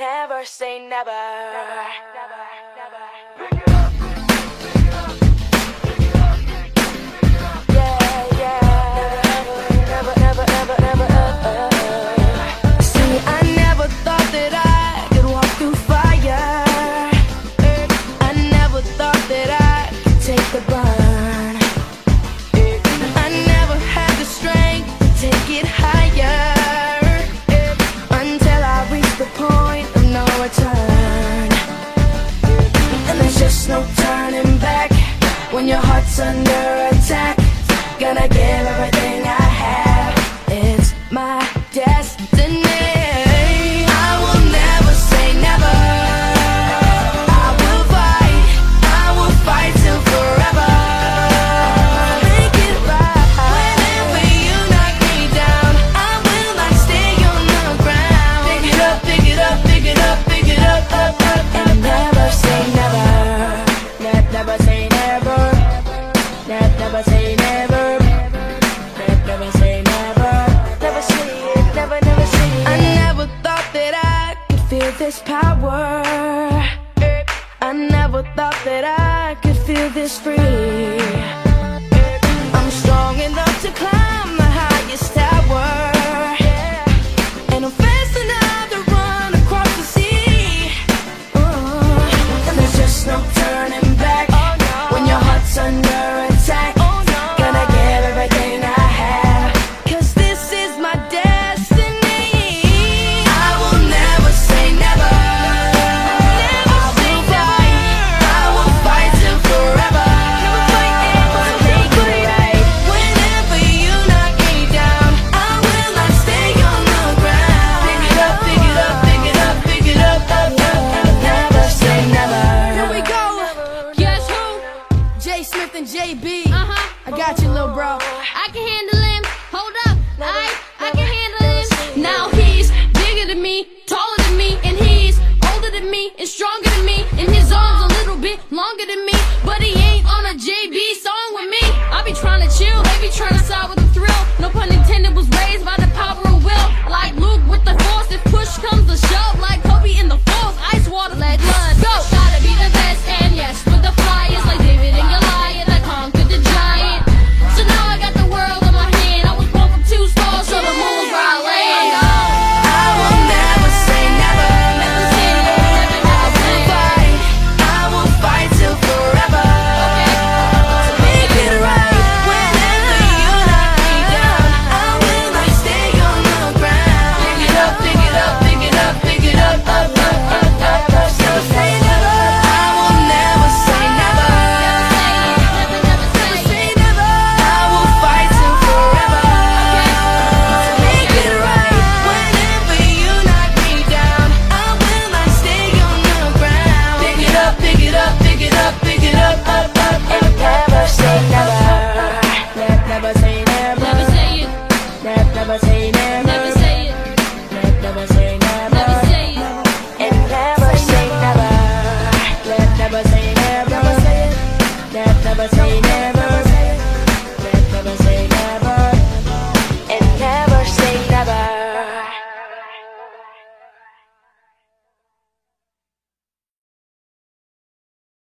Never say never. never, never, never. When your heart's under attack Gonna give everything I have. It's my destiny. never say never. Never say never. Never it, never, never it. I never thought that I could feel this power. I never thought that I could feel this free. I can handle him. Hold up, I, I can handle him. Now he's bigger than me, taller than me, and he's older than me and stronger than me. And his arms a little bit longer than me, but he ain't on a JB song with me. I be trying to chill, they be trying to side with. never say never